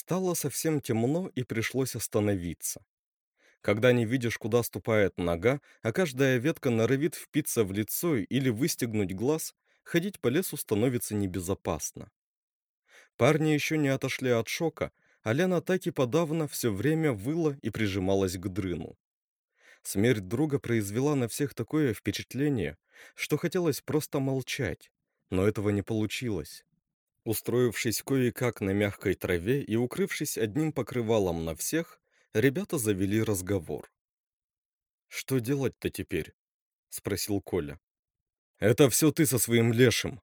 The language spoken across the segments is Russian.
Стало совсем темно и пришлось остановиться. Когда не видишь, куда ступает нога, а каждая ветка норовит впиться в лицо или выстегнуть глаз, ходить по лесу становится небезопасно. Парни еще не отошли от шока, а Лена так и подавно все время выла и прижималась к дрыну. Смерть друга произвела на всех такое впечатление, что хотелось просто молчать, но этого не получилось. Устроившись кое-как на мягкой траве и укрывшись одним покрывалом на всех, ребята завели разговор. «Что делать-то теперь?» — спросил Коля. «Это все ты со своим лешим!»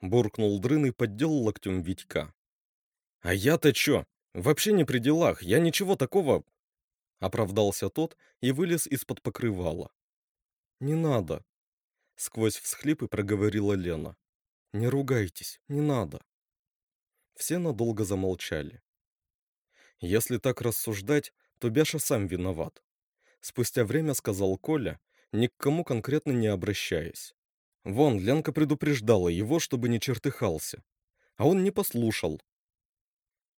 Буркнул дрын и поддел локтем Витька. «А я-то чё? Вообще не при делах, я ничего такого...» Оправдался тот и вылез из-под покрывала. «Не надо!» Сквозь всхлипы проговорила Лена. «Не ругайтесь, не надо!» Все надолго замолчали. Если так рассуждать, то Бяша сам виноват. Спустя время сказал Коля, ни к кому конкретно не обращаясь. Вон, Ленка предупреждала его, чтобы не чертыхался. А он не послушал.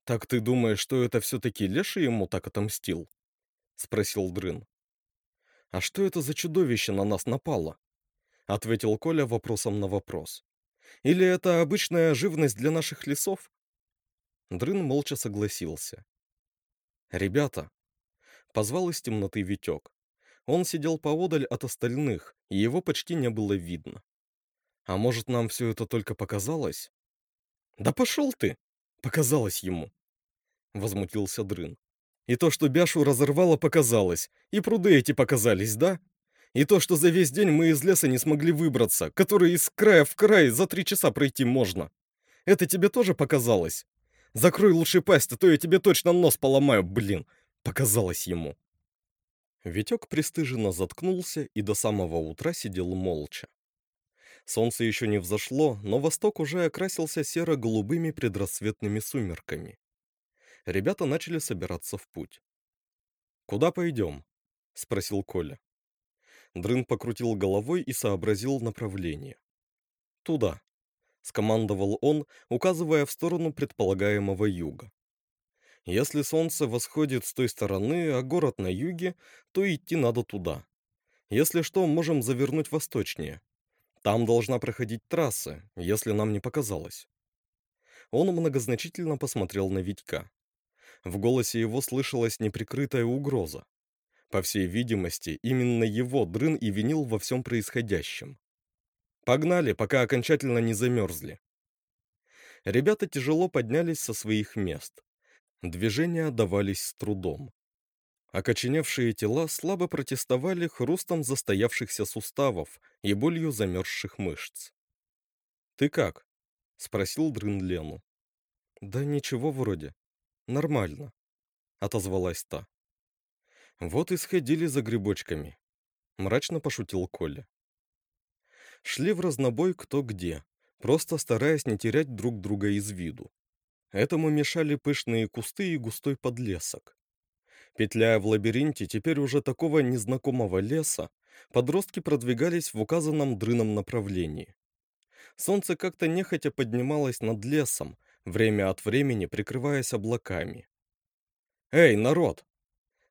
«Так ты думаешь, что это все-таки Леша ему так отомстил?» Спросил Дрын. «А что это за чудовище на нас напало?» Ответил Коля вопросом на вопрос. «Или это обычная живность для наших лесов?» Дрын молча согласился. «Ребята!» Позвал из темноты Витек. Он сидел поодаль от остальных, и его почти не было видно. «А может, нам все это только показалось?» «Да пошел ты!» «Показалось ему!» Возмутился Дрын. «И то, что Бяшу разорвало, показалось. И пруды эти показались, да? И то, что за весь день мы из леса не смогли выбраться, который из края в край за три часа пройти можно. Это тебе тоже показалось? Закрой лучше пасть, а то я тебе точно нос поломаю, блин!» Показалось ему. Витек пристыженно заткнулся и до самого утра сидел молча. Солнце еще не взошло, но восток уже окрасился серо-голубыми предрассветными сумерками. Ребята начали собираться в путь. «Куда пойдем?» — спросил Коля. Дрын покрутил головой и сообразил направление. «Туда», — скомандовал он, указывая в сторону предполагаемого юга. «Если солнце восходит с той стороны, а город на юге, то идти надо туда. Если что, можем завернуть восточнее. Там должна проходить трасса, если нам не показалось». Он многозначительно посмотрел на Витька. В голосе его слышалась неприкрытая угроза. По всей видимости, именно его Дрын и винил во всем происходящем. Погнали, пока окончательно не замерзли. Ребята тяжело поднялись со своих мест. Движения давались с трудом. Окоченевшие тела слабо протестовали хрустом застоявшихся суставов и болью замерзших мышц. «Ты как?» — спросил Дрын Лену. «Да ничего вроде. Нормально», — отозвалась та. «Вот и сходили за грибочками», — мрачно пошутил Коля. Шли в разнобой кто где, просто стараясь не терять друг друга из виду. Этому мешали пышные кусты и густой подлесок. Петляя в лабиринте теперь уже такого незнакомого леса, подростки продвигались в указанном дрыном направлении. Солнце как-то нехотя поднималось над лесом, время от времени прикрываясь облаками. «Эй, народ!» —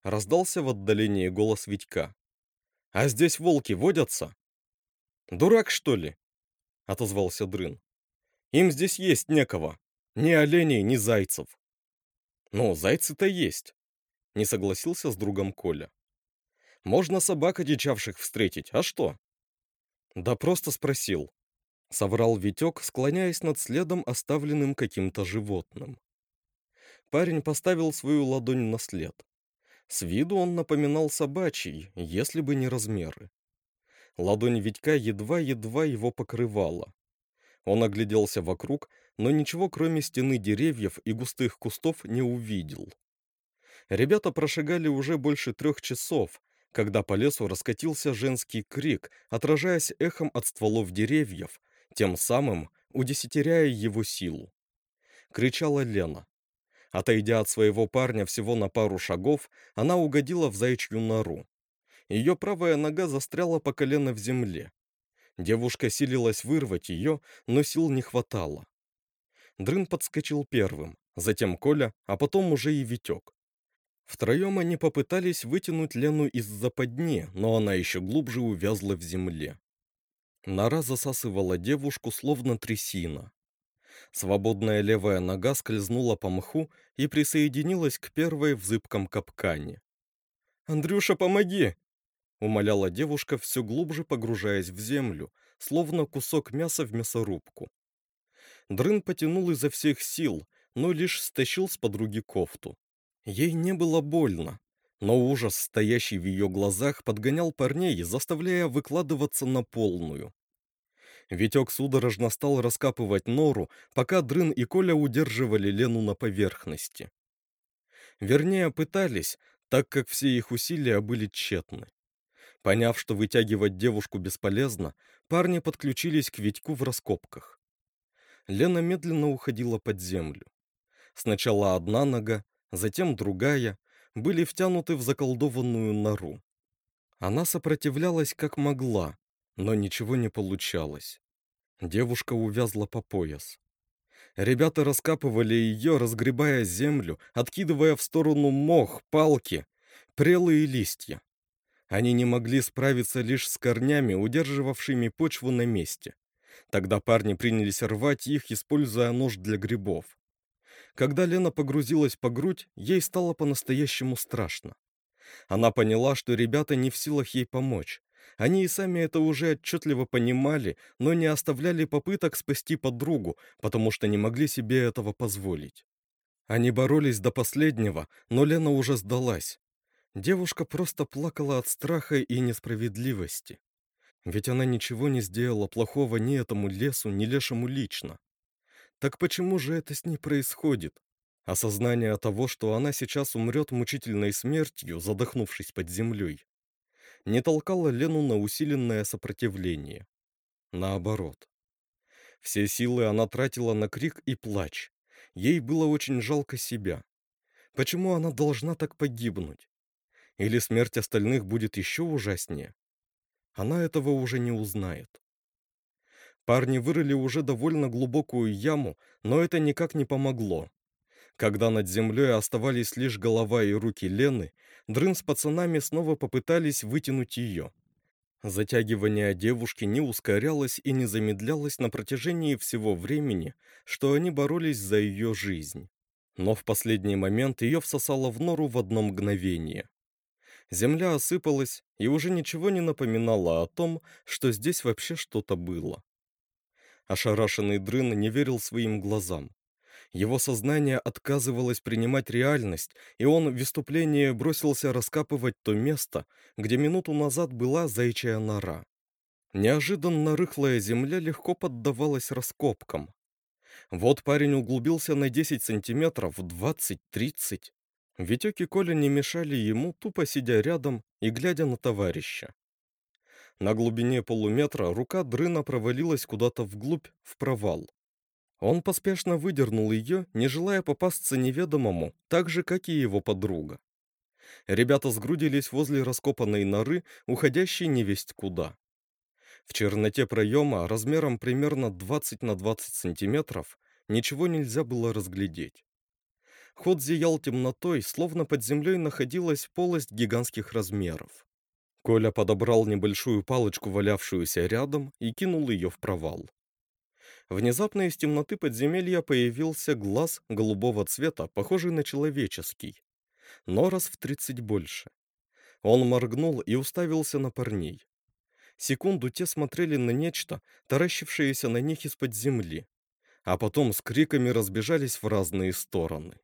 раздался в отдалении голос Витька. «А здесь волки водятся?» «Дурак, что ли?» — отозвался Дрын. «Им здесь есть некого. Ни оленей, ни зайцев». «Ну, зайцы-то есть», — не согласился с другом Коля. «Можно собак одичавших встретить, а что?» «Да просто спросил», — соврал Витек, склоняясь над следом, оставленным каким-то животным. Парень поставил свою ладонь на след. С виду он напоминал собачий, если бы не размеры. Ладонь Витька едва-едва его покрывала. Он огляделся вокруг, но ничего кроме стены деревьев и густых кустов не увидел. Ребята прошагали уже больше трех часов, когда по лесу раскатился женский крик, отражаясь эхом от стволов деревьев, тем самым удесятеряя его силу. Кричала Лена. Отойдя от своего парня всего на пару шагов, она угодила в заячью нору. Ее правая нога застряла по колено в земле. Девушка силилась вырвать ее, но сил не хватало. Дрын подскочил первым, затем Коля, а потом уже и Витек. Втроем они попытались вытянуть Лену из западни, но она еще глубже увязла в земле. Нора засасывала девушку, словно трясина. Свободная левая нога скользнула по мху и присоединилась к первой в зыбком капкане. «Андрюша, помоги!» — умоляла девушка, все глубже погружаясь в землю, словно кусок мяса в мясорубку. Дрын потянул изо всех сил, но лишь стащил с подруги кофту. Ей не было больно, но ужас, стоящий в ее глазах, подгонял парней, заставляя выкладываться на полную. Витек судорожно стал раскапывать нору, пока Дрын и Коля удерживали Лену на поверхности. Вернее, пытались, так как все их усилия были тщетны. Поняв, что вытягивать девушку бесполезно, парни подключились к Витьку в раскопках. Лена медленно уходила под землю. Сначала одна нога, затем другая, были втянуты в заколдованную нору. Она сопротивлялась как могла, но ничего не получалось. Девушка увязла по пояс. Ребята раскапывали ее, разгребая землю, откидывая в сторону мох, палки, прелые листья. Они не могли справиться лишь с корнями, удерживавшими почву на месте. Тогда парни принялись рвать их, используя нож для грибов. Когда Лена погрузилась по грудь, ей стало по-настоящему страшно. Она поняла, что ребята не в силах ей помочь. Они и сами это уже отчетливо понимали, но не оставляли попыток спасти подругу, потому что не могли себе этого позволить. Они боролись до последнего, но Лена уже сдалась. Девушка просто плакала от страха и несправедливости. Ведь она ничего не сделала плохого ни этому лесу, ни лешему лично. Так почему же это с ней происходит? Осознание того, что она сейчас умрет мучительной смертью, задохнувшись под землей, не толкало Лену на усиленное сопротивление. Наоборот. Все силы она тратила на крик и плач. Ей было очень жалко себя. Почему она должна так погибнуть? Или смерть остальных будет еще ужаснее? Она этого уже не узнает. Парни вырыли уже довольно глубокую яму, но это никак не помогло. Когда над землей оставались лишь голова и руки Лены, Дрын с пацанами снова попытались вытянуть ее. Затягивание девушки не ускорялось и не замедлялось на протяжении всего времени, что они боролись за ее жизнь. Но в последний момент ее всосало в нору в одно мгновение. Земля осыпалась и уже ничего не напоминала о том, что здесь вообще что-то было. Ошарашенный Дрын не верил своим глазам. Его сознание отказывалось принимать реальность, и он в выступлении бросился раскапывать то место, где минуту назад была зайчая нора. Неожиданно рыхлая земля легко поддавалась раскопкам. Вот парень углубился на 10 сантиметров, 20-30. Витек и Коля не мешали ему, тупо сидя рядом и глядя на товарища. На глубине полуметра рука дрына провалилась куда-то вглубь, в провал. Он поспешно выдернул ее, не желая попасться неведомому, так же, как и его подруга. Ребята сгрудились возле раскопанной норы, уходящей невесть куда. В черноте проема, размером примерно 20 на 20 сантиметров, ничего нельзя было разглядеть. Ход зиял темнотой, словно под землей находилась полость гигантских размеров. Коля подобрал небольшую палочку, валявшуюся рядом, и кинул ее в провал. Внезапно из темноты подземелья появился глаз голубого цвета, похожий на человеческий, но раз в тридцать больше. Он моргнул и уставился на парней. Секунду те смотрели на нечто, таращившееся на них из-под земли, а потом с криками разбежались в разные стороны.